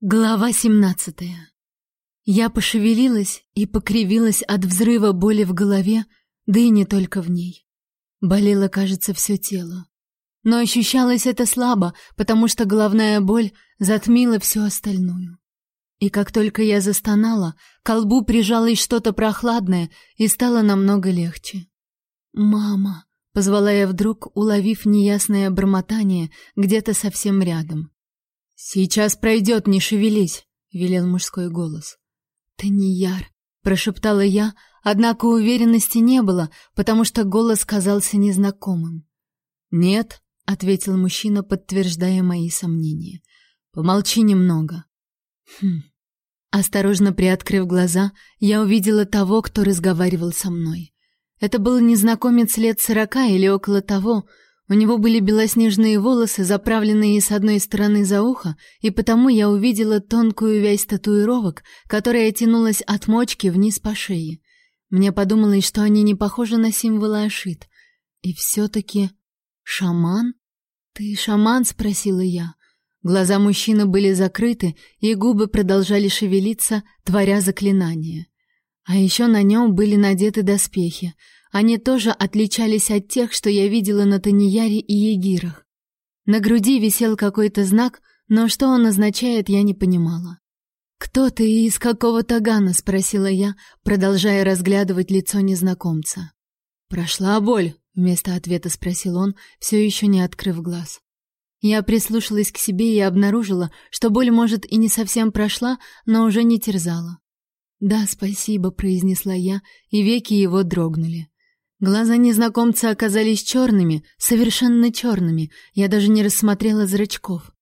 Глава 17. Я пошевелилась и покривилась от взрыва боли в голове, да и не только в ней. Болело, кажется, все тело. Но ощущалось это слабо, потому что головная боль затмила всю остальную. И как только я застонала, к колбу прижалось что-то прохладное, и стало намного легче. «Мама!» — позвала я вдруг, уловив неясное бормотание где-то совсем рядом. «Сейчас пройдет, не шевелись», — велел мужской голос. «Ты не яр», — прошептала я, однако уверенности не было, потому что голос казался незнакомым. «Нет», — ответил мужчина, подтверждая мои сомнения. «Помолчи немного». «Хм». Осторожно приоткрыв глаза, я увидела того, кто разговаривал со мной. Это был незнакомец лет сорока или около того, — у него были белоснежные волосы, заправленные с одной стороны за ухо, и потому я увидела тонкую вязь татуировок, которая тянулась от мочки вниз по шее. Мне подумалось, что они не похожи на символы Ашит. И все-таки... Шаман? Ты шаман? — спросила я. Глаза мужчины были закрыты, и губы продолжали шевелиться, творя заклинания. А еще на нем были надеты доспехи — они тоже отличались от тех, что я видела на Танияре и Егирах. На груди висел какой-то знак, но что он означает, я не понимала. «Кто ты и из какого тагана?» — спросила я, продолжая разглядывать лицо незнакомца. «Прошла боль?» — вместо ответа спросил он, все еще не открыв глаз. Я прислушалась к себе и обнаружила, что боль, может, и не совсем прошла, но уже не терзала. «Да, спасибо», — произнесла я, и веки его дрогнули. Глаза незнакомца оказались черными, совершенно черными, я даже не рассмотрела зрачков.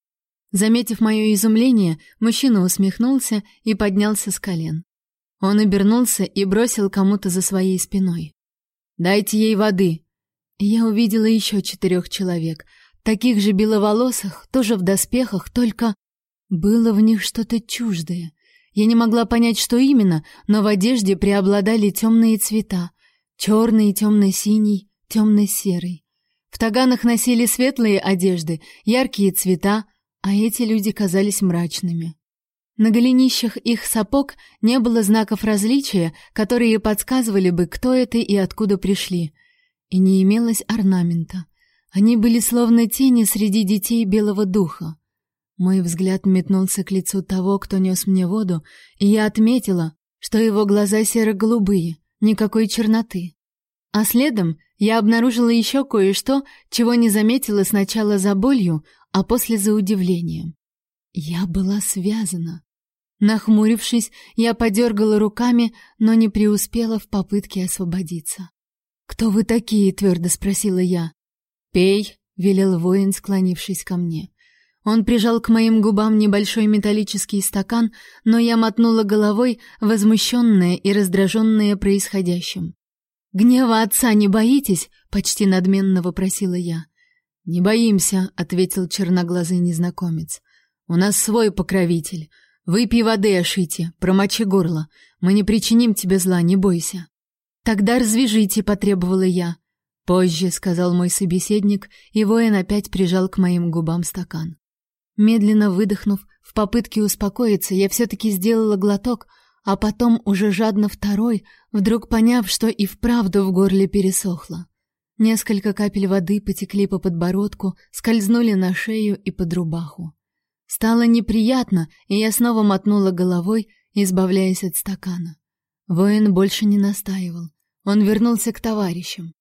Заметив мое изумление, мужчина усмехнулся и поднялся с колен. Он обернулся и бросил кому-то за своей спиной. «Дайте ей воды!» Я увидела еще четырех человек, таких же беловолосых, тоже в доспехах, только было в них что-то чуждое. Я не могла понять, что именно, но в одежде преобладали темные цвета, Черный, темно-синий, темно-серый. В таганах носили светлые одежды, яркие цвета, а эти люди казались мрачными. На голенищах их сапог не было знаков различия, которые подсказывали бы, кто это и откуда пришли. И не имелось орнамента. Они были словно тени среди детей белого духа. Мой взгляд метнулся к лицу того, кто нес мне воду, и я отметила, что его глаза серо-голубые, никакой черноты. А следом я обнаружила еще кое-что, чего не заметила сначала за болью, а после за удивлением. Я была связана. Нахмурившись, я подергала руками, но не преуспела в попытке освободиться. «Кто вы такие?» — твердо спросила я. «Пей», — велел воин, склонившись ко мне. Он прижал к моим губам небольшой металлический стакан, но я мотнула головой, возмущенная и раздраженная происходящим. «Гнева отца не боитесь?» — почти надменно вопросила я. «Не боимся», — ответил черноглазый незнакомец. «У нас свой покровитель. Выпей воды, Ашите, промочи горло. Мы не причиним тебе зла, не бойся». «Тогда развяжите», — потребовала я. «Позже», — сказал мой собеседник, и воин опять прижал к моим губам стакан. Медленно выдохнув, в попытке успокоиться, я все-таки сделала глоток, а потом уже жадно второй, вдруг поняв, что и вправду в горле пересохло. Несколько капель воды потекли по подбородку, скользнули на шею и под рубаху. Стало неприятно, и я снова мотнула головой, избавляясь от стакана. Воин больше не настаивал. Он вернулся к товарищам.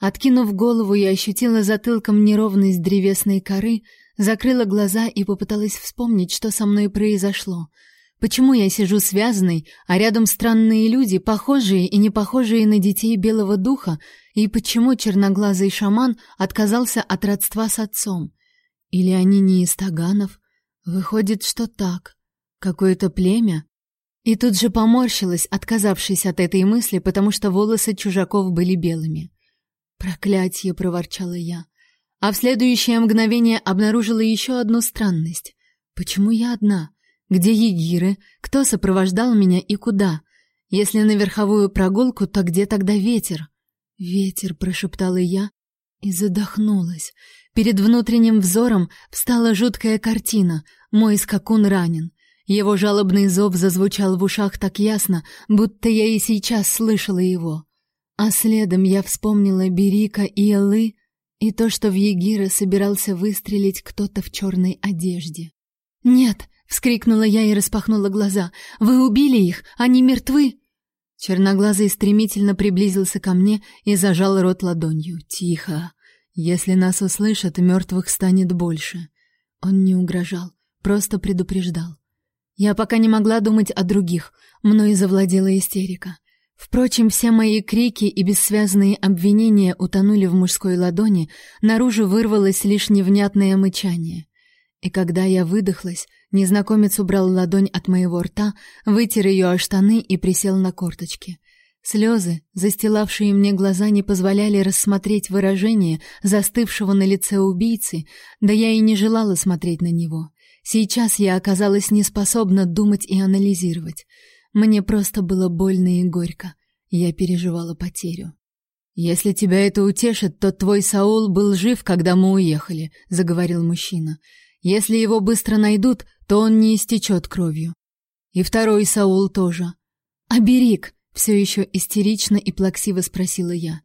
Откинув голову, я ощутила затылком неровность древесной коры, закрыла глаза и попыталась вспомнить, что со мной произошло. Почему я сижу связанной, а рядом странные люди, похожие и не похожие на детей белого духа, и почему черноглазый шаман отказался от родства с отцом? Или они не из таганов? Выходит, что так. Какое-то племя? И тут же поморщилась, отказавшись от этой мысли, потому что волосы чужаков были белыми. «Проклятье!» — проворчала я а в следующее мгновение обнаружила еще одну странность. Почему я одна? Где егиры? Кто сопровождал меня и куда? Если на верховую прогулку, то где тогда ветер? Ветер, прошептала я и задохнулась. Перед внутренним взором встала жуткая картина. Мой скакун ранен. Его жалобный зов зазвучал в ушах так ясно, будто я и сейчас слышала его. А следом я вспомнила Берика и Эллы, и то, что в Егира собирался выстрелить кто-то в черной одежде. «Нет!» — вскрикнула я и распахнула глаза. «Вы убили их! Они мертвы!» Черноглазый стремительно приблизился ко мне и зажал рот ладонью. «Тихо! Если нас услышат, мертвых станет больше». Он не угрожал, просто предупреждал. Я пока не могла думать о других, мной завладела истерика. Впрочем, все мои крики и бессвязные обвинения утонули в мужской ладони, наружу вырвалось лишь невнятное мычание. И когда я выдохлась, незнакомец убрал ладонь от моего рта, вытер ее о штаны и присел на корточки. Слезы, застилавшие мне глаза, не позволяли рассмотреть выражение застывшего на лице убийцы, да я и не желала смотреть на него. Сейчас я оказалась неспособна думать и анализировать. Мне просто было больно и горько. Я переживала потерю. Если тебя это утешит, то твой Саул был жив, когда мы уехали, заговорил мужчина. Если его быстро найдут, то он не истечет кровью. И второй Саул тоже. А все еще истерично и плаксиво спросила я.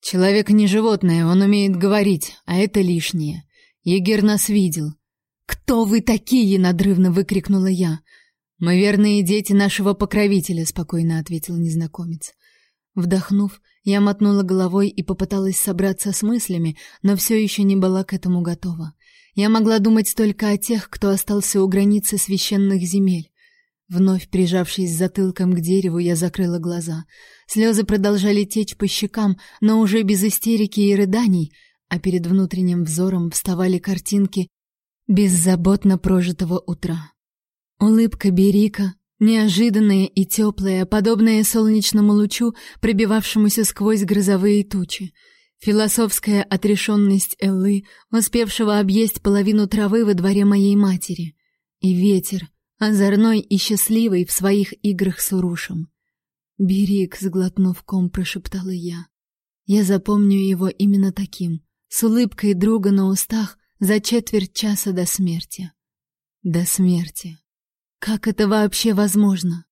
Человек не животное, он умеет говорить, а это лишнее. Егер нас видел. Кто вы такие? надрывно выкрикнула я. Мы верные дети нашего покровителя, спокойно ответил незнакомец. Вдохнув, я мотнула головой и попыталась собраться с мыслями, но все еще не была к этому готова. Я могла думать только о тех, кто остался у границы священных земель. Вновь прижавшись затылком к дереву, я закрыла глаза. Слезы продолжали течь по щекам, но уже без истерики и рыданий, а перед внутренним взором вставали картинки беззаботно прожитого утра. Улыбка Берика, неожиданная и теплая, подобная солнечному лучу, пробивавшемуся сквозь грозовые тучи — Философская отрешенность Эллы, успевшего объесть половину травы во дворе моей матери. И ветер, озорной и счастливый в своих играх с урушем. «Берег», — сглотнув ком, прошептала я. «Я запомню его именно таким, с улыбкой друга на устах за четверть часа до смерти». До смерти. Как это вообще возможно?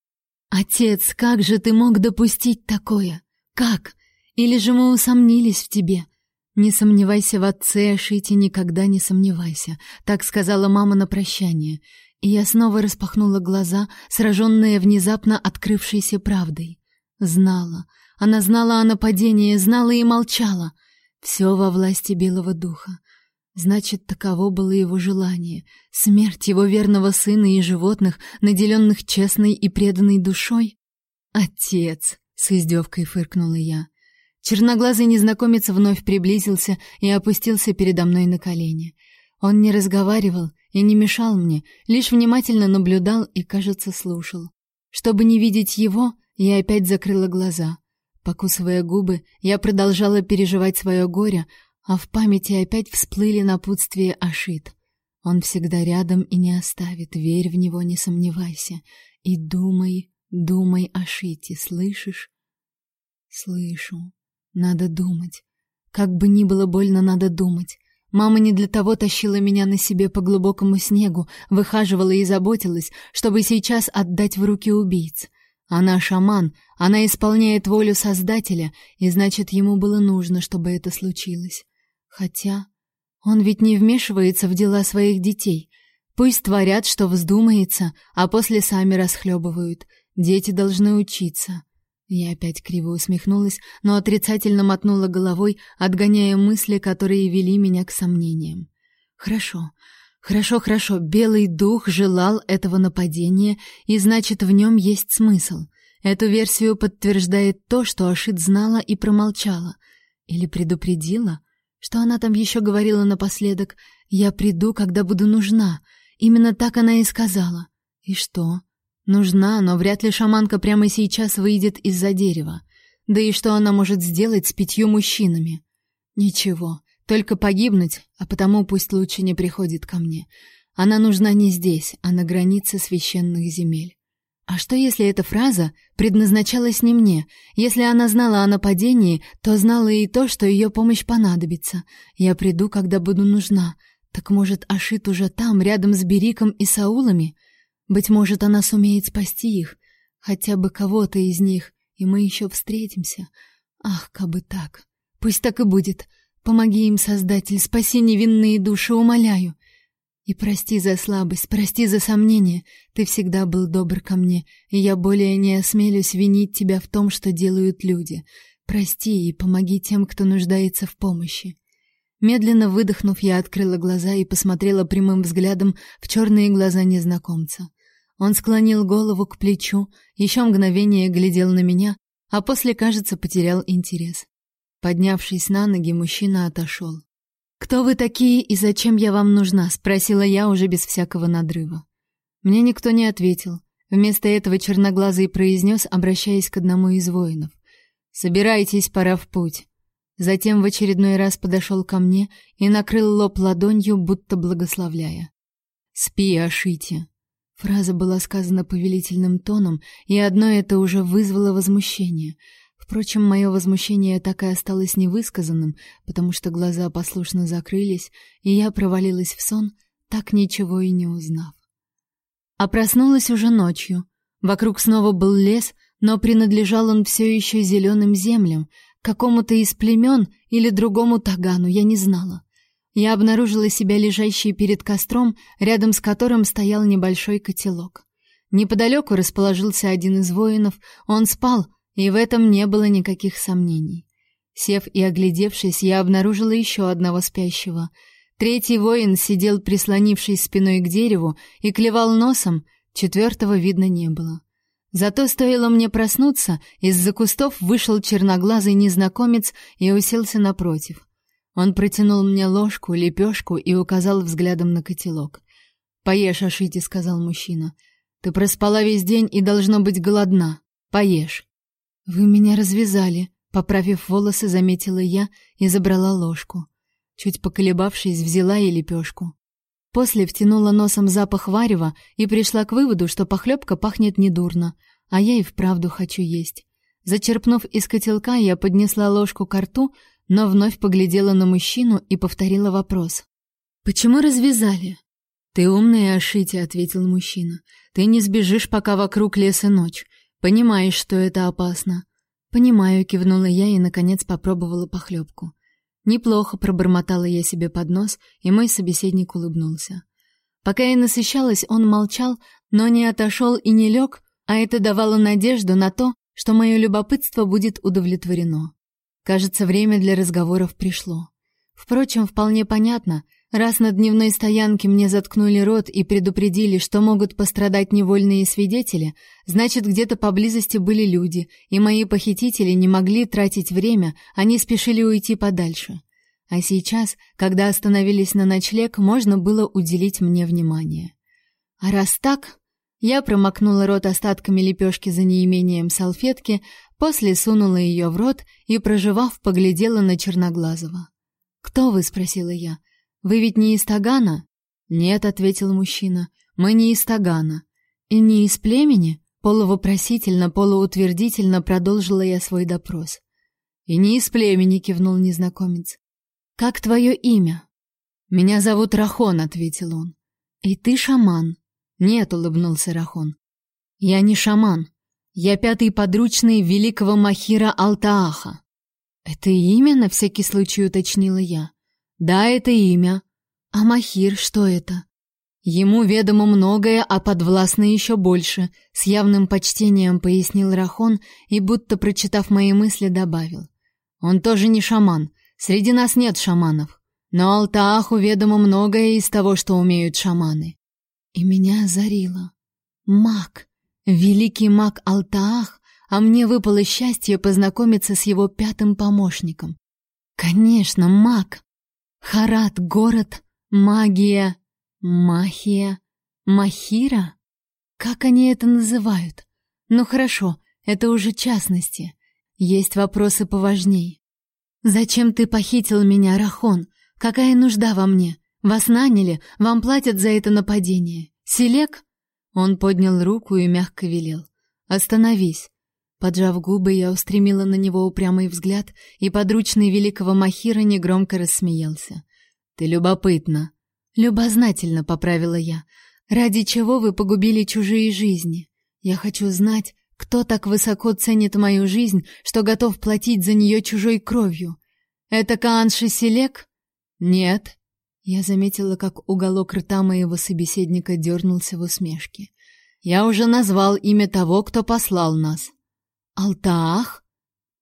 Отец, как же ты мог допустить такое? Как? Или же мы усомнились в тебе? Не сомневайся в отце, Ашите, никогда не сомневайся, так сказала мама на прощание. И я снова распахнула глаза, сраженная внезапно открывшейся правдой. Знала. Она знала о нападении, знала и молчала. Все во власти белого духа. Значит, таково было его желание. Смерть его верного сына и животных, наделенных честной и преданной душой. «Отец!» — с издевкой фыркнула я. Черноглазый незнакомец вновь приблизился и опустился передо мной на колени. Он не разговаривал и не мешал мне, лишь внимательно наблюдал и, кажется, слушал. Чтобы не видеть его, я опять закрыла глаза. Покусывая губы, я продолжала переживать свое горе, а в памяти опять всплыли напутствия Ашит. Он всегда рядом и не оставит, верь в него, не сомневайся. И думай, думай о Шите, слышишь? Слышу. Надо думать. Как бы ни было больно, надо думать. Мама не для того тащила меня на себе по глубокому снегу, выхаживала и заботилась, чтобы сейчас отдать в руки убийц. Она шаман, она исполняет волю Создателя, и значит, ему было нужно, чтобы это случилось. Хотя он ведь не вмешивается в дела своих детей. Пусть творят, что вздумается, а после сами расхлебывают. Дети должны учиться. Я опять криво усмехнулась, но отрицательно мотнула головой, отгоняя мысли, которые вели меня к сомнениям. Хорошо. Хорошо, хорошо. Белый дух желал этого нападения, и значит, в нем есть смысл. Эту версию подтверждает то, что Ашит знала и промолчала. Или предупредила? Что она там еще говорила напоследок? «Я приду, когда буду нужна». Именно так она и сказала. И что? Нужна, но вряд ли шаманка прямо сейчас выйдет из-за дерева. Да и что она может сделать с пятью мужчинами? Ничего, только погибнуть, а потому пусть лучше не приходит ко мне. Она нужна не здесь, а на границе священных земель. А что если эта фраза предназначалась не мне? Если она знала о нападении, то знала и то, что ее помощь понадобится. Я приду, когда буду нужна. Так может, Ашит уже там, рядом с Бериком и Саулами? Быть может, она сумеет спасти их, хотя бы кого-то из них, и мы еще встретимся. Ах, кабы так. Пусть так и будет. Помоги им, Создатель, спаси невинные души, умоляю. И прости за слабость, прости за сомнение. Ты всегда был добр ко мне, и я более не осмелюсь винить тебя в том, что делают люди. Прости и помоги тем, кто нуждается в помощи. Медленно выдохнув, я открыла глаза и посмотрела прямым взглядом в черные глаза незнакомца. Он склонил голову к плечу, еще мгновение глядел на меня, а после, кажется, потерял интерес. Поднявшись на ноги, мужчина отошел. «Кто вы такие и зачем я вам нужна?» — спросила я уже без всякого надрыва. Мне никто не ответил. Вместо этого черноглазый произнес, обращаясь к одному из воинов. «Собирайтесь, пора в путь». Затем в очередной раз подошел ко мне и накрыл лоб ладонью, будто благословляя. «Спи, Ашити». Фраза была сказана повелительным тоном, и одно это уже вызвало возмущение — Впрочем, мое возмущение так и осталось невысказанным, потому что глаза послушно закрылись, и я провалилась в сон, так ничего и не узнав. А проснулась уже ночью. Вокруг снова был лес, но принадлежал он все еще зеленым землям, какому-то из племен или другому тагану, я не знала. Я обнаружила себя лежащей перед костром, рядом с которым стоял небольшой котелок. Неподалеку расположился один из воинов, он спал, и в этом не было никаких сомнений. Сев и оглядевшись, я обнаружила еще одного спящего. Третий воин сидел, прислонившись спиной к дереву, и клевал носом, четвертого видно не было. Зато стоило мне проснуться, из-за кустов вышел черноглазый незнакомец и уселся напротив. Он протянул мне ложку, лепешку и указал взглядом на котелок. «Поешь, Ашити», — сказал мужчина. «Ты проспала весь день и должно быть голодна. Поешь». Вы меня развязали, поправив волосы, заметила я и забрала ложку. Чуть поколебавшись, взяла и лепешку. После втянула носом запах варева и пришла к выводу, что похлебка пахнет недурно, а я и вправду хочу есть. Зачерпнув из котелка, я поднесла ложку к рту, но вновь поглядела на мужчину и повторила вопрос. «Почему развязали?» «Ты умная, Ашити», — ответил мужчина. «Ты не сбежишь, пока вокруг лес ночь. Понимаешь, что это опасно. Понимаю, кивнула я и наконец попробовала похлебку. Неплохо пробормотала я себе под нос, и мой собеседник улыбнулся. Пока я насыщалась, он молчал, но не отошел и не лег, а это давало надежду на то, что мое любопытство будет удовлетворено. Кажется, время для разговоров пришло. Впрочем, вполне понятно, Раз на дневной стоянке мне заткнули рот и предупредили, что могут пострадать невольные свидетели, значит, где-то поблизости были люди, и мои похитители не могли тратить время, они спешили уйти подальше. А сейчас, когда остановились на ночлег, можно было уделить мне внимание. А раз так, я промокнула рот остатками лепешки за неимением салфетки, после сунула ее в рот и, прожевав, поглядела на Черноглазого. «Кто вы?» — спросила я. — вы ведь не из Тагана? Нет, ответил мужчина. Мы не из Тагана. И не из племени? Полувопросительно, полуутвердительно продолжила я свой допрос. И не из племени, кивнул незнакомец. Как твое имя? Меня зовут Рахон, ответил он. И ты шаман? Нет, улыбнулся Рахон. Я не шаман. Я пятый подручный великого махира Алтааха. Это имя на всякий случай уточнила я. Да, это имя. А Махир, что это? Ему ведомо многое, а подвластно еще больше, с явным почтением пояснил Рахон и будто прочитав мои мысли, добавил: Он тоже не шаман. Среди нас нет шаманов, но Алтааху ведомо многое из того, что умеют шаманы. И меня озарило. Маг, великий маг Алтаах, а мне выпало счастье познакомиться с его пятым помощником. Конечно, маг. Харат — город, магия, махия, махира? Как они это называют? Ну хорошо, это уже частности. Есть вопросы поважней. Зачем ты похитил меня, Рахон? Какая нужда во мне? Вас наняли, вам платят за это нападение. Селек? Он поднял руку и мягко велел: "Остановись". Поджав губы, я устремила на него упрямый взгляд, и подручный великого Махира негромко рассмеялся. Ты любопытна. Любознательно поправила я. Ради чего вы погубили чужие жизни? Я хочу знать, кто так высоко ценит мою жизнь, что готов платить за нее чужой кровью. Это Каан Шеселек? Нет. Я заметила, как уголок рта моего собеседника дернулся в усмешке. Я уже назвал имя того, кто послал нас. Алтаах?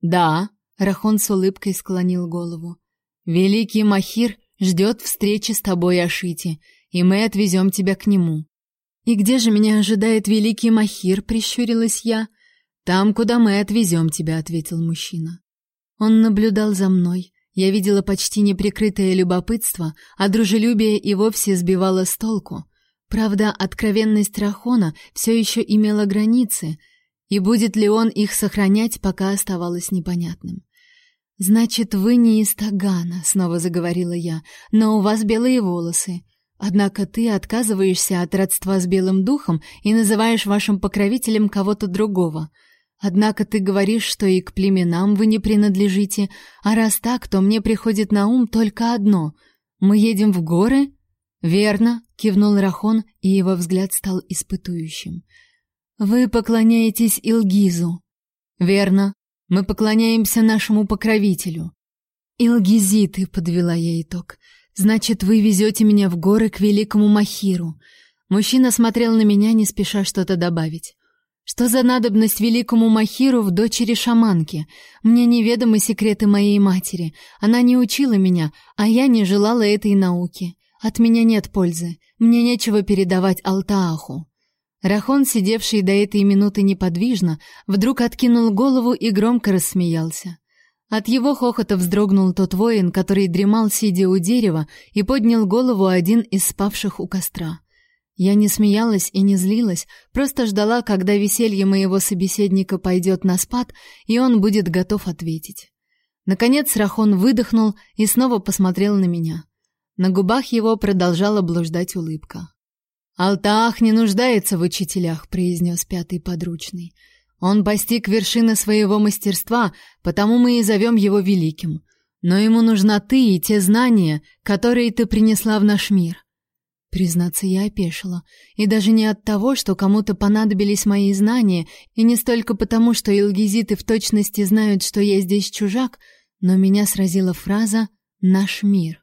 Да, Рахон с улыбкой склонил голову. Великий Махир ждет встречи с тобой, Ашити, и мы отвезем тебя к нему. И где же меня ожидает великий Махир, прищурилась я. Там, куда мы отвезем тебя, ответил мужчина. Он наблюдал за мной. Я видела почти неприкрытое любопытство, а дружелюбие и вовсе сбивало с толку. Правда, откровенность Рахона все еще имела границы, и будет ли он их сохранять, пока оставалось непонятным. Значит, вы не из Тагана, снова заговорила я, но у вас белые волосы. Однако ты отказываешься от родства с белым духом и называешь вашим покровителем кого-то другого. Однако ты говоришь, что и к племенам вы не принадлежите, а раз так, то мне приходит на ум только одно: мы едем в горы? Верно, кивнул Рахон, и его взгляд стал испытующим. Вы поклоняетесь Илгизу. Верно. Мы поклоняемся нашему покровителю. Илгизиты, подвела я итог. Значит, вы везете меня в горы к великому Махиру. Мужчина смотрел на меня, не спеша что-то добавить. Что за надобность великому Махиру в дочери шаманки? Мне неведомы секреты моей матери. Она не учила меня, а я не желала этой науки. От меня нет пользы. Мне нечего передавать Алтааху. Рахон, сидевший до этой минуты неподвижно, вдруг откинул голову и громко рассмеялся. От его хохота вздрогнул тот воин, который дремал, сидя у дерева, и поднял голову один из спавших у костра. Я не смеялась и не злилась, просто ждала, когда веселье моего собеседника пойдет на спад, и он будет готов ответить. Наконец Рахон выдохнул и снова посмотрел на меня. На губах его продолжала блуждать улыбка. «Алтаах не нуждается в учителях», — произнес пятый подручный. «Он постиг вершины своего мастерства, потому мы и зовем его великим. Но ему нужна ты и те знания, которые ты принесла в наш мир». Признаться, я опешила. И даже не от того, что кому-то понадобились мои знания, и не столько потому, что илгизиты в точности знают, что я здесь чужак, но меня сразила фраза «наш мир».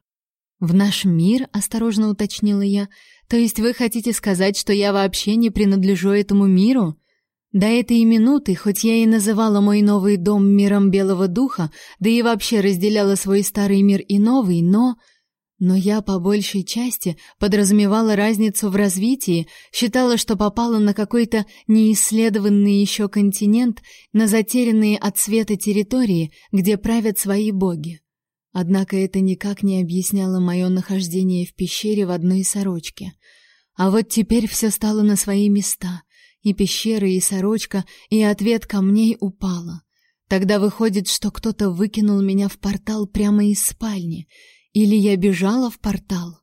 «В наш мир?» — осторожно уточнила я. То есть вы хотите сказать, что я вообще не принадлежу этому миру? До этой минуты, хоть я и называла мой новый дом миром Белого Духа, да и вообще разделяла свой старый мир и новый, но... Но я по большей части подразумевала разницу в развитии, считала, что попала на какой-то неисследованный еще континент, на затерянные от света территории, где правят свои боги. Однако это никак не объясняло мое нахождение в пещере в одной сорочке. А вот теперь все стало на свои места. И пещера, и сорочка, и ответ камней упала. Тогда выходит, что кто-то выкинул меня в портал прямо из спальни. Или я бежала в портал?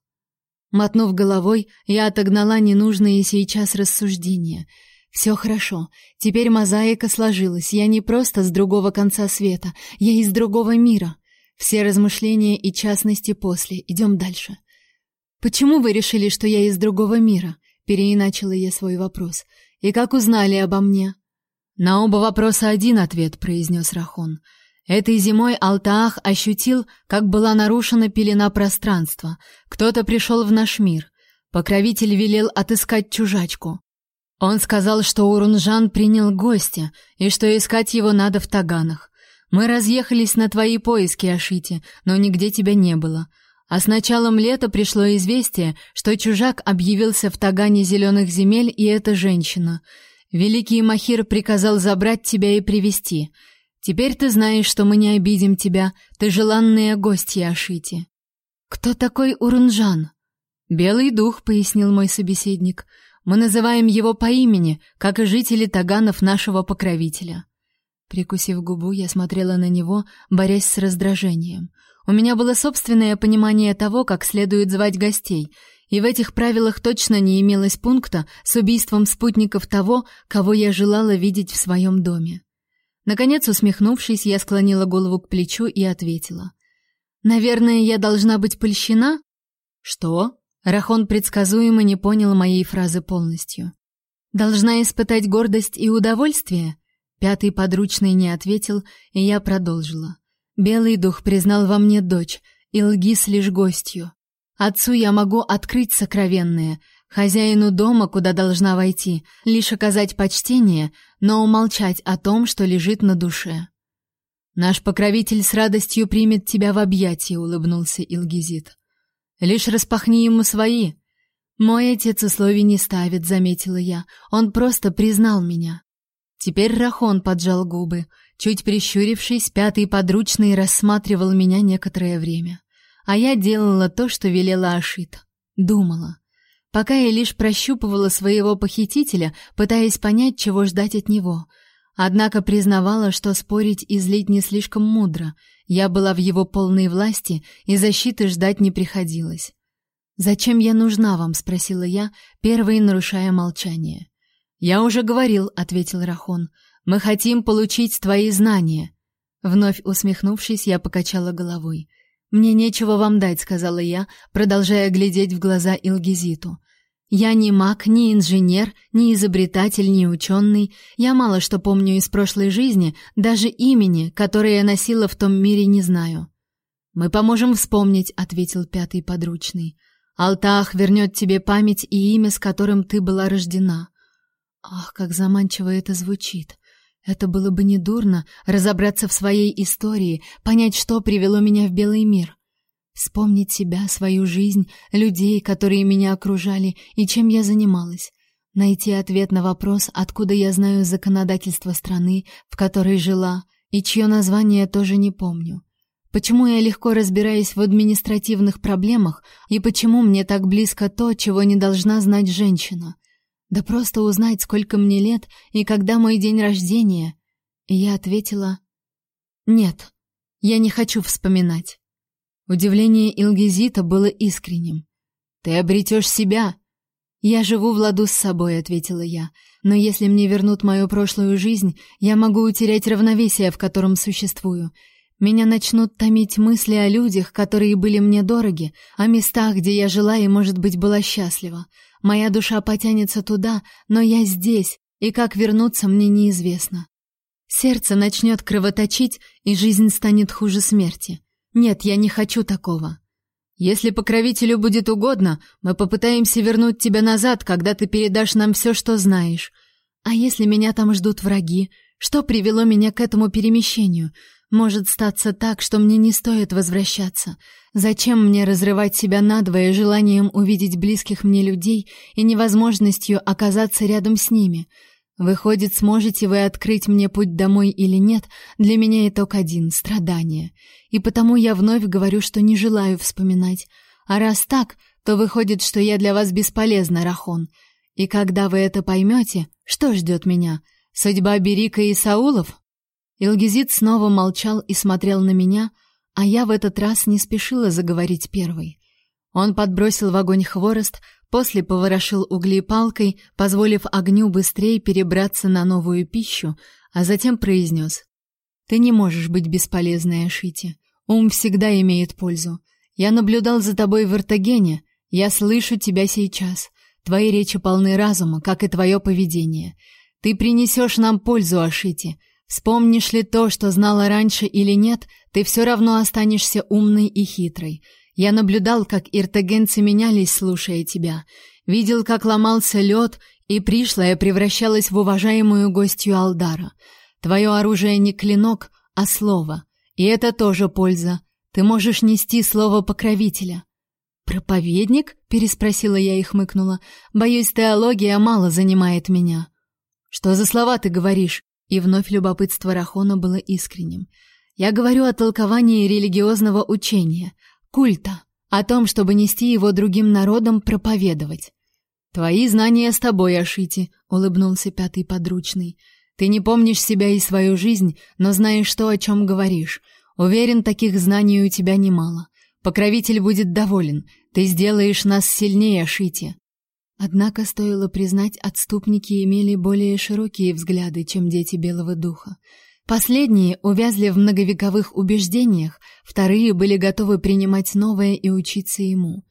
Мотнув головой, я отогнала ненужные сейчас рассуждения. Все хорошо. Теперь мозаика сложилась. Я не просто с другого конца света, я из другого мира. Все размышления и частности после. Идем дальше. Почему вы решили, что я из другого мира? Переиначила я свой вопрос. И как узнали обо мне? На оба вопроса один ответ, произнес Рахон. Этой зимой Алтаах ощутил, как была нарушена пелена пространства. Кто-то пришел в наш мир. Покровитель велел отыскать чужачку. Он сказал, что Урунжан принял гостя и что искать его надо в Таганах. Мы разъехались на твои поиски, Ашити, но нигде тебя не было. А с началом лета пришло известие, что чужак объявился в Тагане зеленых земель, и это женщина. Великий Махир приказал забрать тебя и привести. Теперь ты знаешь, что мы не обидим тебя. Ты желанная гостья Ашити. Кто такой Урунжан? Белый дух, пояснил мой собеседник. Мы называем его по имени, как и жители таганов нашего покровителя. Прикусив губу, я смотрела на него, борясь с раздражением. У меня было собственное понимание того, как следует звать гостей, и в этих правилах точно не имелось пункта с убийством спутников того, кого я желала видеть в своем доме. Наконец, усмехнувшись, я склонила голову к плечу и ответила: "Наверное, я должна быть польщена?" "Что?" Рахон предсказуемо не понял моей фразы полностью. Должна испытать гордость и удовольствие? Пятый подручный не ответил, и я продолжила. Белый дух признал во мне дочь, Илгис лишь гостью. Отцу я могу открыть сокровенное, хозяину дома, куда должна войти, лишь оказать почтение, но умолчать о том, что лежит на душе. Наш покровитель с радостью примет тебя в объятия, улыбнулся Илгизит. Лишь распахни ему свои. Мой отец условий не ставит, заметила я. Он просто признал меня. Теперь Рахон поджал губы. Чуть прищурившись, пятый подручный рассматривал меня некоторое время. А я делала то, что велела Ашит. Думала. Пока я лишь прощупывала своего похитителя, пытаясь понять, чего ждать от него. Однако признавала, что спорить и злить не слишком мудро. Я была в его полной власти, и защиты ждать не приходилось. «Зачем я нужна вам?» — спросила я, первой нарушая молчание. «Я уже говорил», — ответил Рахон. «Мы хотим получить твои знания». Вновь усмехнувшись, я покачала головой. «Мне нечего вам дать», — сказала я, продолжая глядеть в глаза Илгизиту. Я не маг, не инженер, не изобретатель, не ученый. Я мало что помню из прошлой жизни, даже имени, которое я носила в том мире, не знаю. Мы поможем вспомнить, ответил пятый подручный. Алтах вернет тебе память и имя, с которым ты была рождена. Ах, как заманчиво это звучит. Это было бы недурно разобраться в своей истории, понять, что привело меня в белый мир. Вспомнить себя, свою жизнь, людей, которые меня окружали и чем я занималась. Найти ответ на вопрос, откуда я знаю законодательство страны, в которой жила, и чье название тоже не помню. Почему я легко разбираюсь в административных проблемах и почему мне так близко то, чего не должна знать женщина? Да просто узнать, сколько мне лет и когда мой день рождения. И я ответила: "Нет. Я не хочу вспоминать". Удивление Илгизита было искренним. «Ты обретешь себя!» «Я живу в ладу с собой», — ответила я. «Но если мне вернут мою прошлую жизнь, я могу утерять равновесие, в котором существую. Меня начнут томить мысли о людях, которые были мне дороги, о местах, где я жила и, может быть, была счастлива. Моя душа потянется туда, но я здесь, и как вернуться мне неизвестно. Сердце начнет кровоточить, и жизнь станет хуже смерти. Нет, я не хочу такого. Если покровителю будет угодно, мы попытаемся вернуть тебя назад, когда ты передашь нам все, что знаешь. А если меня там ждут враги? Что привело меня к этому перемещению? Может статься так, что мне не стоит возвращаться. Зачем мне разрывать себя надвое желанием увидеть близких мне людей и невозможностью оказаться рядом с ними? Выходит, сможете вы открыть мне путь домой или нет, для меня итог один — страдание. И потому я вновь говорю, что не желаю вспоминать. А раз так, то выходит, что я для вас бесполезна, Рахон. И когда вы это поймете, что ждет меня? Судьба Берика и Саулов? Илгизит снова молчал и смотрел на меня, а я в этот раз не спешила заговорить первой. Он подбросил в огонь хворост, После поворошил угли палкой, позволив огню быстрее перебраться на новую пищу, а затем произнес. «Ты не можешь быть бесполезной, Ашити. Ум всегда имеет пользу. Я наблюдал за тобой в Иртагене. Я слышу тебя сейчас. Твои речи полны разума, как и твое поведение. Ты принесешь нам пользу, Ашити. Вспомнишь ли то, что знала раньше или нет, ты все равно останешься умной и хитрой. Я наблюдал, как иртагенцы менялись, слушая тебя. Видел, как ломался лед, и пришлая превращалась в уважаемую гостью Алдара. Твое оружие не клинок, а слово. И это тоже польза. Ты можешь нести слово покровителя. Проповедник? переспросила я и хмыкнула. Боюсь, теология мало занимает меня. Что за слова ты говоришь? И вновь любопытство Рахона было искренним. Я говорю о толковании религиозного учения культа, о том, чтобы нести его другим народам проповедовать. Твои знания с тобой, Ашити, улыбнулся пятый подручный. Ты не помнишь себя и свою жизнь, но знаешь то, о чем говоришь. Уверен, таких знаний у тебя немало. Покровитель будет доволен. Ты сделаешь нас сильнее, Ашити. Однако стоило признать, отступники имели более широкие взгляды, чем дети Белого духа. Последние увязли в многовековых убеждениях, вторые были готовы принимать новое и учиться ему.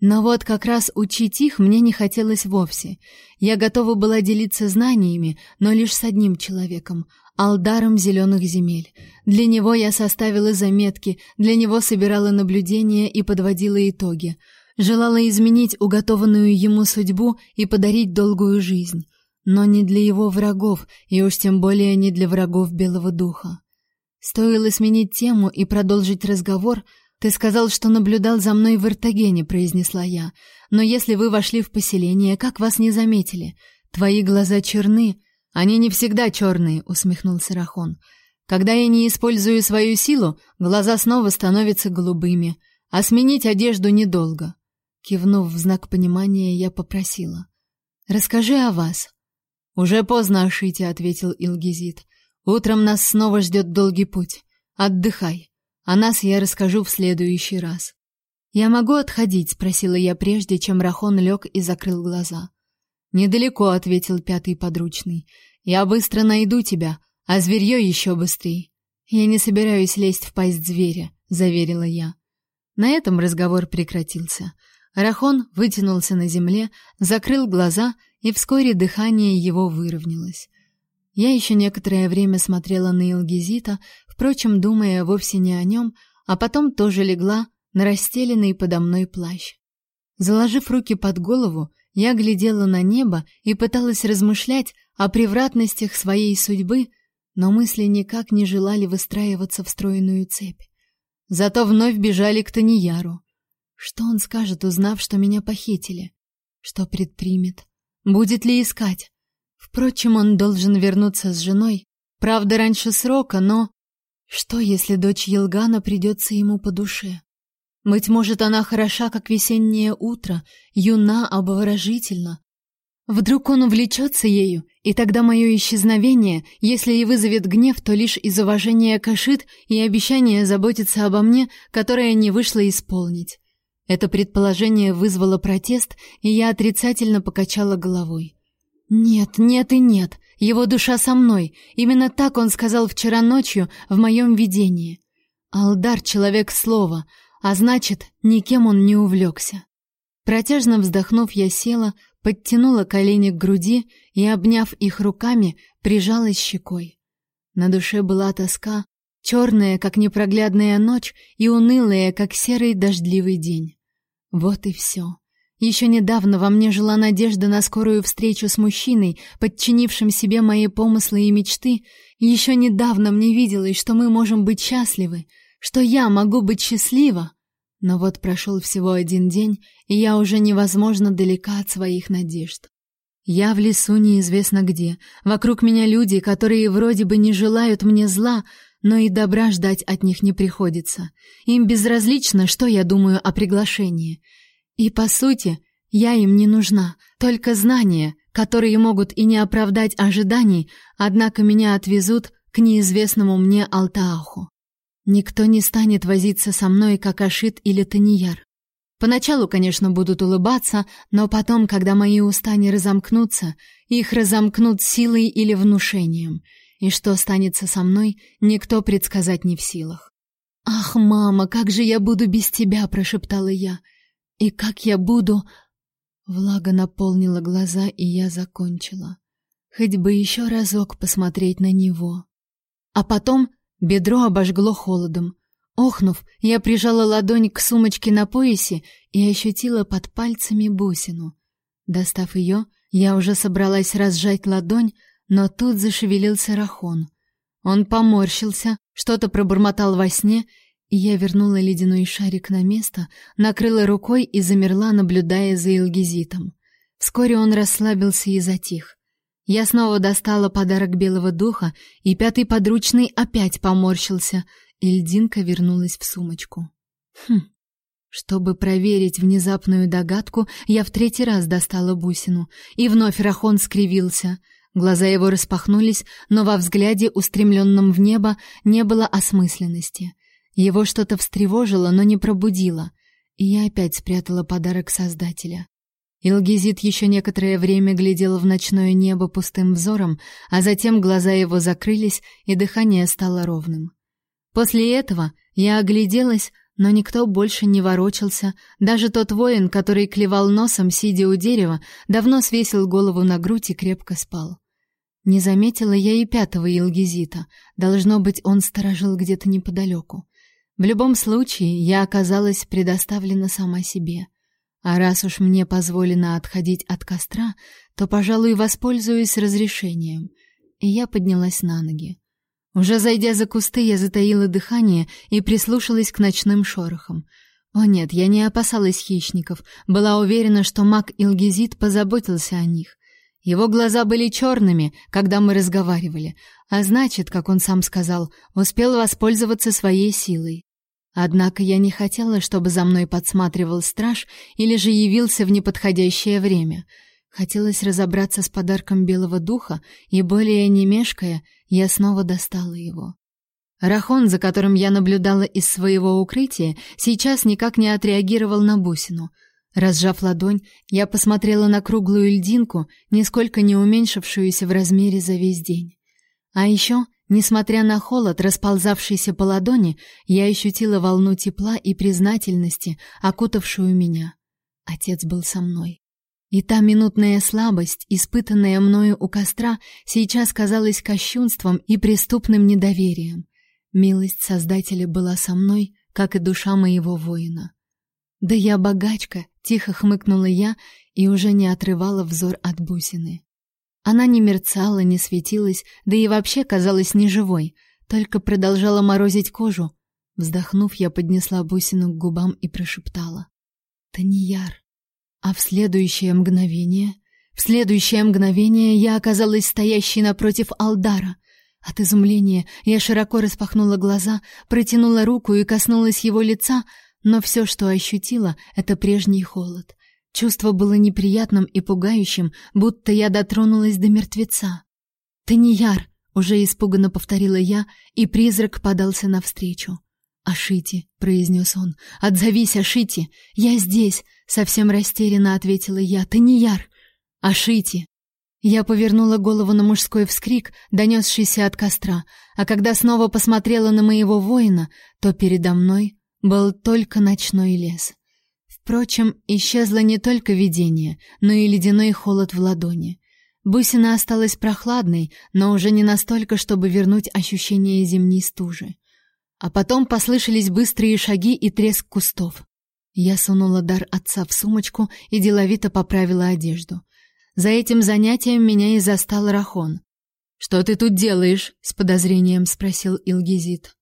Но вот как раз учить их мне не хотелось вовсе. Я готова была делиться знаниями, но лишь с одним человеком — Алдаром зеленых земель. Для него я составила заметки, для него собирала наблюдения и подводила итоги. Желала изменить уготованную ему судьбу и подарить долгую жизнь. Но не для его врагов, и уж тем более не для врагов Белого Духа. Стоило сменить тему и продолжить разговор — «Ты сказал, что наблюдал за мной в Иртагене», — произнесла я. «Но если вы вошли в поселение, как вас не заметили? Твои глаза черны». «Они не всегда черные», — усмехнулся Рахон. «Когда я не использую свою силу, глаза снова становятся голубыми, а сменить одежду недолго». Кивнув в знак понимания, я попросила. «Расскажи о вас». «Уже поздно, Ашите», — ответил Илгизит. «Утром нас снова ждет долгий путь. Отдыхай». О нас я расскажу в следующий раз. Я могу отходить, спросила я прежде, чем Рахон лег и закрыл глаза. Недалеко, ответил пятый подручный. Я быстро найду тебя, а зверье еще быстрее. Я не собираюсь лезть в пасть зверя, заверила я. На этом разговор прекратился. Рахон вытянулся на земле, закрыл глаза, и вскоре дыхание его выровнялось. Я еще некоторое время смотрела на Илгизита, впрочем, думая вовсе не о нем, а потом тоже легла на расстеленный подо мной плащ. Заложив руки под голову, я глядела на небо и пыталась размышлять о превратностях своей судьбы, но мысли никак не желали выстраиваться в стройную цепь. Зато вновь бежали к Таньяру. Что он скажет, узнав, что меня похитили? Что предпримет? Будет ли искать? Впрочем, он должен вернуться с женой. Правда, раньше срока, но что, если дочь Елгана придется ему по душе? Быть может, она хороша, как весеннее утро, юна, обворожительна. Вдруг он увлечется ею, и тогда мое исчезновение, если и вызовет гнев, то лишь из уважения к Ашит и обещания заботиться обо мне, которое не вышло исполнить. Это предположение вызвало протест, и я отрицательно покачала головой. Нет, нет и нет. Его душа со мной. Именно так он сказал вчера ночью в моем видении. Алдар — человек слова, а значит, никем он не увлекся. Протяжно вздохнув, я села, подтянула колени к груди и, обняв их руками, прижалась щекой. На душе была тоска, черная, как непроглядная ночь, и унылая, как серый дождливый день. Вот и все. Еще недавно во мне жила надежда на скорую встречу с мужчиной, подчинившим себе мои помыслы и мечты. Еще недавно мне виделось, что мы можем быть счастливы, что я могу быть счастлива. Но вот прошел всего один день, и я уже невозможно далека от своих надежд. Я в лесу неизвестно где. Вокруг меня люди, которые вроде бы не желают мне зла, но и добра ждать от них не приходится. Им безразлично, что я думаю о приглашении. И, по сути, я им не нужна, только знания, которые могут и не оправдать ожиданий, однако меня отвезут к неизвестному мне Алтааху. Никто не станет возиться со мной, как Ашит или Танияр. Поначалу, конечно, будут улыбаться, но потом, когда мои уста не разомкнутся, их разомкнут силой или внушением. И что станется со мной, никто предсказать не в силах. «Ах, мама, как же я буду без тебя!» — прошептала я. И как я буду... Влага наполнила глаза, и я закончила. Хоть бы еще разок посмотреть на него. А потом бедро обожгло холодом. Охнув, я прижала ладонь к сумочке на поясе и ощутила под пальцами бусину. Достав ее, я уже собралась разжать ладонь, но тут зашевелился Рахон. Он поморщился, что-то пробормотал во сне и я вернула ледяной шарик на место, накрыла рукой и замерла, наблюдая за Илгизитом. Вскоре он расслабился и затих. Я снова достала подарок белого духа, и пятый подручный опять поморщился, и льдинка вернулась в сумочку. Хм. Чтобы проверить внезапную догадку, я в третий раз достала бусину, и вновь Рахон скривился. Глаза его распахнулись, но во взгляде, устремленном в небо, не было осмысленности. Его что-то встревожило, но не пробудило, и я опять спрятала подарок Создателя. Илгизит еще некоторое время глядел в ночное небо пустым взором, а затем глаза его закрылись, и дыхание стало ровным. После этого я огляделась, но никто больше не ворочался, даже тот воин, который клевал носом, сидя у дерева, давно свесил голову на грудь и крепко спал. Не заметила я и пятого Елгизита, должно быть, он сторожил где-то неподалеку. В любом случае, я оказалась предоставлена сама себе. А раз уж мне позволено отходить от костра, то, пожалуй, воспользуюсь разрешением. И я поднялась на ноги. Уже зайдя за кусты, я затаила дыхание и прислушалась к ночным шорохам. О нет, я не опасалась хищников, была уверена, что маг Илгизит позаботился о них. Его глаза были черными, когда мы разговаривали, а значит, как он сам сказал, успел воспользоваться своей силой. Однако я не хотела, чтобы за мной подсматривал страж или же явился в неподходящее время — Хотелось разобраться с подарком белого духа, и более не мешкая, я снова достала его. Рахон, за которым я наблюдала из своего укрытия, сейчас никак не отреагировал на бусину. Разжав ладонь, я посмотрела на круглую льдинку, нисколько не уменьшившуюся в размере за весь день. А еще, несмотря на холод, расползавшийся по ладони, я ощутила волну тепла и признательности, окутавшую меня. Отец был со мной. И та минутная слабость, испытанная мною у костра, сейчас казалась кощунством и преступным недоверием. Милость Создателя была со мной, как и душа моего воина. «Да я богачка!» — тихо хмыкнула я и уже не отрывала взор от бусины. Она не мерцала, не светилась, да и вообще казалась неживой, только продолжала морозить кожу. Вздохнув, я поднесла бусину к губам и прошептала. «Таньяр!» А в следующее мгновение, в следующее мгновение я оказалась стоящей напротив Алдара. От изумления я широко распахнула глаза, протянула руку и коснулась его лица, но все, что ощутила, это прежний холод. Чувство было неприятным и пугающим, будто я дотронулась до мертвеца. «Ты не яр!» — уже испуганно повторила я, и призрак подался навстречу. «Ашити», — произнес он, — «отзовись, Ашити! Я здесь!» — совсем растерянно ответила я. «Ты не яр! Ашити!» Я повернула голову на мужской вскрик, донесшийся от костра, а когда снова посмотрела на моего воина, то передо мной был только ночной лес. Впрочем, исчезло не только видение, но и ледяной холод в ладони. Бусина осталась прохладной, но уже не настолько, чтобы вернуть ощущение зимней стужи. А потом послышались быстрые шаги и треск кустов. Я сунула дар отца в сумочку и деловито поправила одежду. За этим занятием меня и застал Рахон. «Что ты тут делаешь?» — с подозрением спросил Илгизит.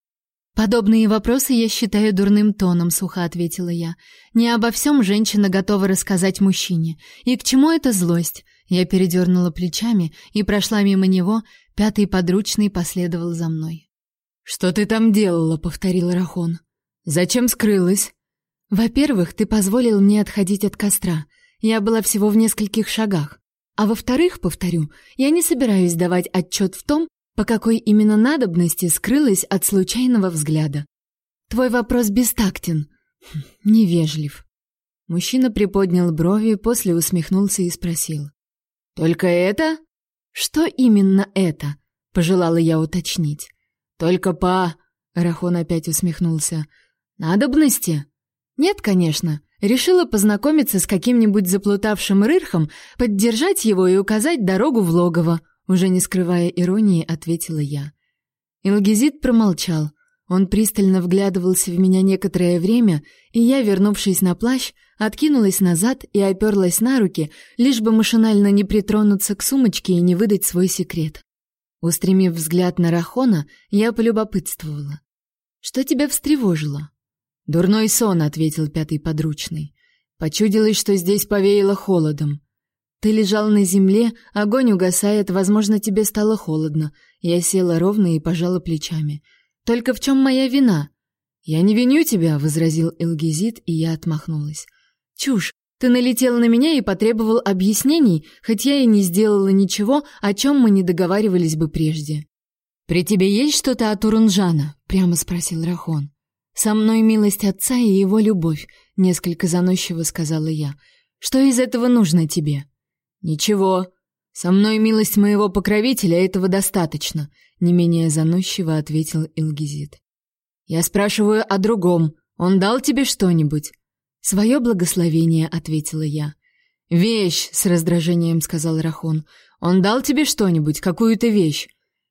«Подобные вопросы я считаю дурным тоном», — сухо ответила я. «Не обо всем женщина готова рассказать мужчине. И к чему эта злость?» Я передернула плечами и прошла мимо него, пятый подручный последовал за мной. «Что ты там делала?» — повторил Рахон. «Зачем скрылась?» «Во-первых, ты позволил мне отходить от костра. Я была всего в нескольких шагах. А во-вторых, повторю, я не собираюсь давать отчет в том, по какой именно надобности скрылась от случайного взгляда. Твой вопрос бестактен, хм, невежлив». Мужчина приподнял брови, после усмехнулся и спросил. «Только это?» «Что именно это?» — пожелала я уточнить. Только по... Рахон опять усмехнулся. Надобности? Нет, конечно. Решила познакомиться с каким-нибудь заплутавшим рырхом, поддержать его и указать дорогу в логово, уже не скрывая иронии, ответила я. Илгизит промолчал. Он пристально вглядывался в меня некоторое время, и я, вернувшись на плащ, откинулась назад и оперлась на руки, лишь бы машинально не притронуться к сумочке и не выдать свой секрет. Устремив взгляд на Рахона, я полюбопытствовала. «Что тебя встревожило?» «Дурной сон», — ответил пятый подручный. «Почудилось, что здесь повеяло холодом. Ты лежал на земле, огонь угасает, возможно, тебе стало холодно». Я села ровно и пожала плечами. «Только в чем моя вина?» «Я не виню тебя», — возразил Элгизит, и я отмахнулась. «Чушь! Ты налетел на меня и потребовал объяснений, хоть я и не сделала ничего, о чем мы не договаривались бы прежде. При тебе есть что-то от Урунжана? прямо спросил Рахон. Со мной милость отца и его любовь, несколько заносчиво сказала я. Что из этого нужно тебе? Ничего. Со мной милость моего покровителя, этого достаточно, не менее заносчиво ответил Илгизит. Я спрашиваю о другом. Он дал тебе что-нибудь?» «Свое благословение», — ответила я. «Вещь», — с раздражением сказал Рахон. «Он дал тебе что-нибудь, какую-то вещь?»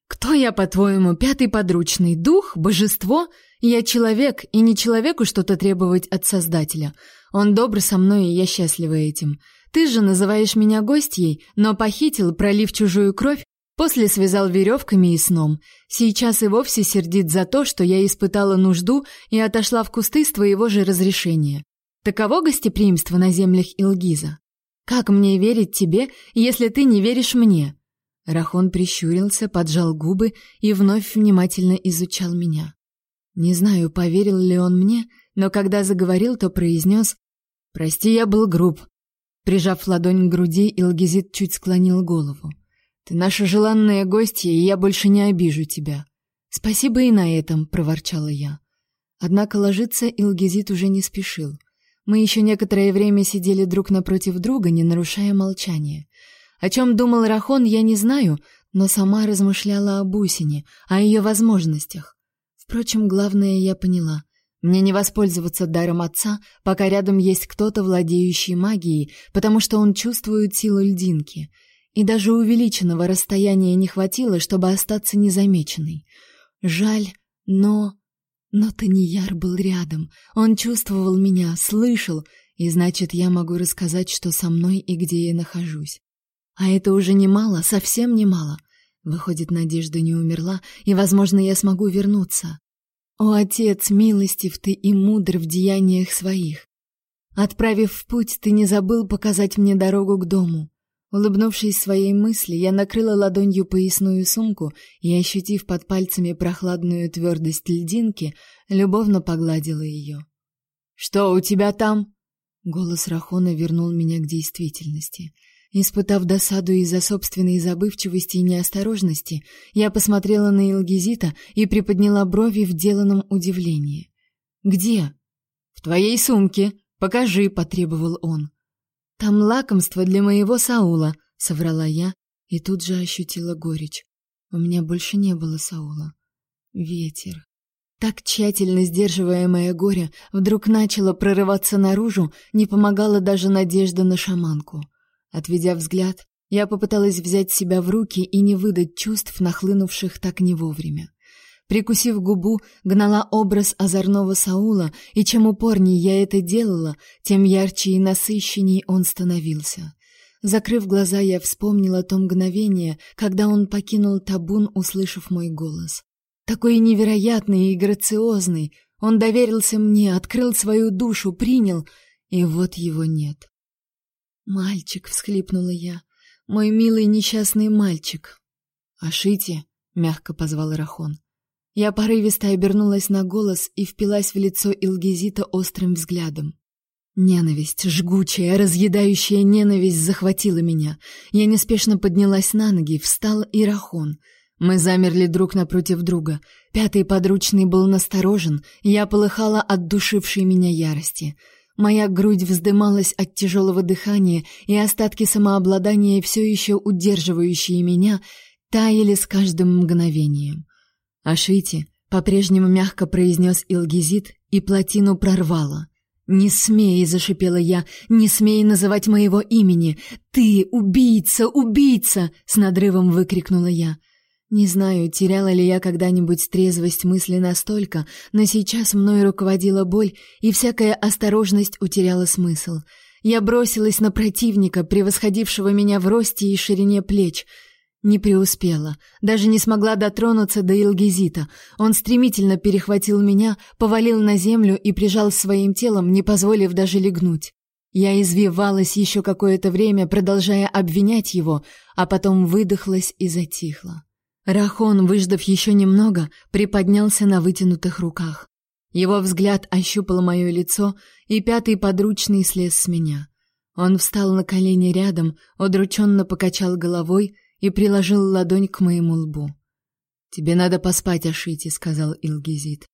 «Кто я, по-твоему, пятый подручный? Дух? Божество? Я человек, и не человеку что-то требовать от Создателя. Он добр со мной, и я счастлива этим. Ты же называешь меня гостьей, но похитил, пролив чужую кровь, после связал веревками и сном. Сейчас и вовсе сердит за то, что я испытала нужду и отошла в кусты с твоего же разрешения. Таково гостеприимство на землях Илгиза. Как мне верить тебе, если ты не веришь мне? Рахон прищурился, поджал губы и вновь внимательно изучал меня. Не знаю, поверил ли он мне, но когда заговорил, то произнес «Прости, я был груб. Прижав ладонь к груди, Илгизит чуть склонил голову. «Ты наша желанная гостья, и я больше не обижу тебя». «Спасибо и на этом», — проворчала я. Однако ложиться Илгизит уже не спешил. Мы еще некоторое время сидели друг напротив друга, не нарушая молчания. О чем думал Рахон, я не знаю, но сама размышляла о бусине, о ее возможностях. Впрочем, главное я поняла. Мне не воспользоваться даром отца, пока рядом есть кто-то, владеющий магией, потому что он чувствует силу льдинки. И даже увеличенного расстояния не хватило, чтобы остаться незамеченной. Жаль, но... Но Таньяр был рядом. Он чувствовал меня, слышал, и значит, я могу рассказать, что со мной и где я нахожусь. А это уже немало, совсем немало. Выходит, надежда не умерла, и, возможно, я смогу вернуться. О, Отец, милостив ты и мудр в деяниях своих. Отправив в путь, ты не забыл показать мне дорогу к дому. Улыбнувшись своей мысли, я накрыла ладонью поясную сумку и, ощутив под пальцами прохладную твердость льдинки, любовно погладила ее. «Что у тебя там?» Голос Рахона вернул меня к действительности — Испытав досаду из-за собственной забывчивости и неосторожности, я посмотрела на Илгизита и приподняла брови в деланном удивлении. «Где?» «В твоей сумке. Покажи», — потребовал он. «Там лакомство для моего Саула», — соврала я и тут же ощутила горечь. У меня больше не было Саула. Ветер. Так тщательно сдерживаемое горе вдруг начало прорываться наружу, не помогала даже надежда на шаманку. Отведя взгляд, я попыталась взять себя в руки и не выдать чувств, нахлынувших так не вовремя. Прикусив губу, гнала образ озорного Саула, и чем упорнее я это делала, тем ярче и насыщенней он становился. Закрыв глаза, я вспомнила то мгновение, когда он покинул табун, услышав мой голос. Такой невероятный и грациозный, он доверился мне, открыл свою душу, принял, и вот его нет. «Мальчик!» — всхлипнула я. «Мой милый несчастный мальчик!» «Ашити!» — мягко позвал Рахон. Я порывисто обернулась на голос и впилась в лицо Илгизита острым взглядом. Ненависть, жгучая, разъедающая ненависть захватила меня. Я неспешно поднялась на ноги, встал и Рахон. Мы замерли друг напротив друга. Пятый подручный был насторожен, я полыхала от душившей меня ярости — Моя грудь вздымалась от тяжелого дыхания, и остатки самообладания, все еще удерживающие меня, таяли с каждым мгновением. «Ашвити», — по-прежнему мягко произнес Илгизит, и плотину прорвало. «Не смей!» — зашипела я. «Не смей называть моего имени! Ты убийца! Убийца!» — с надрывом выкрикнула я. Не знаю, теряла ли я когда-нибудь трезвость мысли настолько, но сейчас мной руководила боль, и всякая осторожность утеряла смысл. Я бросилась на противника, превосходившего меня в росте и ширине плеч. Не преуспела, даже не смогла дотронуться до Илгизита. Он стремительно перехватил меня, повалил на землю и прижал своим телом, не позволив даже легнуть. Я извивалась еще какое-то время, продолжая обвинять его, а потом выдохлась и затихла. Рахон, выждав еще немного, приподнялся на вытянутых руках. Его взгляд ощупал мое лицо, и пятый подручный слез с меня. Он встал на колени рядом, удрученно покачал головой и приложил ладонь к моему лбу. «Тебе надо поспать, Ашити», — сказал Илгизит.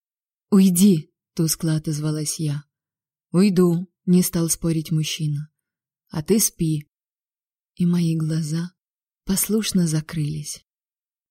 «Уйди», — тускло отозвалась я. «Уйду», — не стал спорить мужчина. «А ты спи». И мои глаза послушно закрылись.